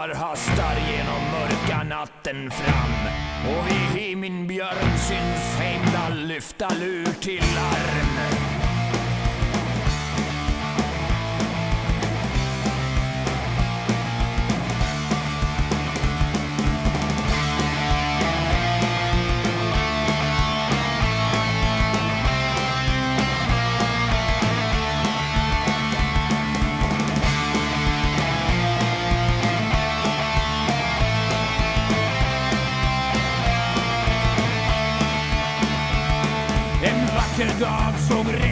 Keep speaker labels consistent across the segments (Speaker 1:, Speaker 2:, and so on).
Speaker 1: dagar hastar genom mörka natten fram och vid björn syns Heimdall lyfta lur till larm. En vacker dag som regn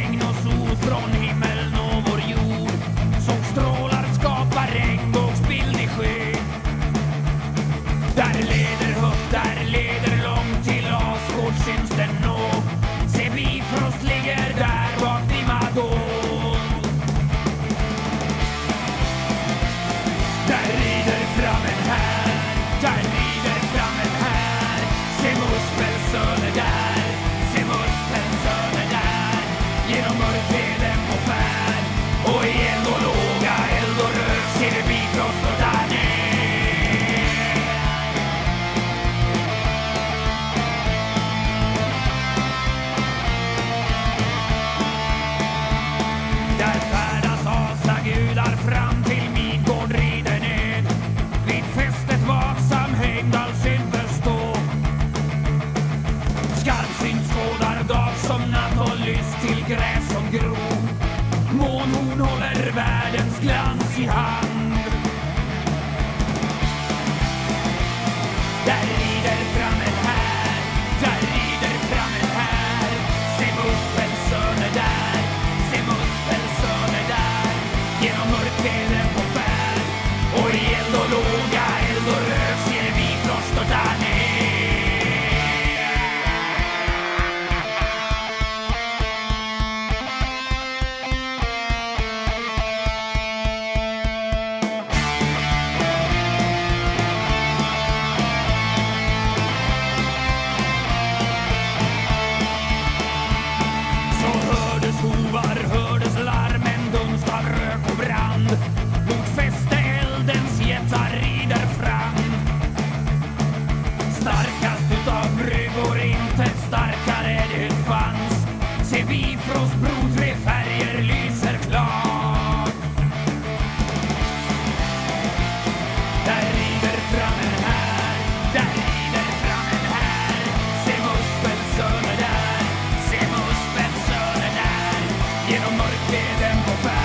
Speaker 1: Werdens Glanz sie haben. arbetar rider fram. Starkast utav bryggor, intet starkare det fanns. Se Bifrost bro, tre färger lyser klart. Där rider fram en här, där rider fram en här. Se Muspelsöner där, se Muspelsöner där. Genom mörkleden på färg.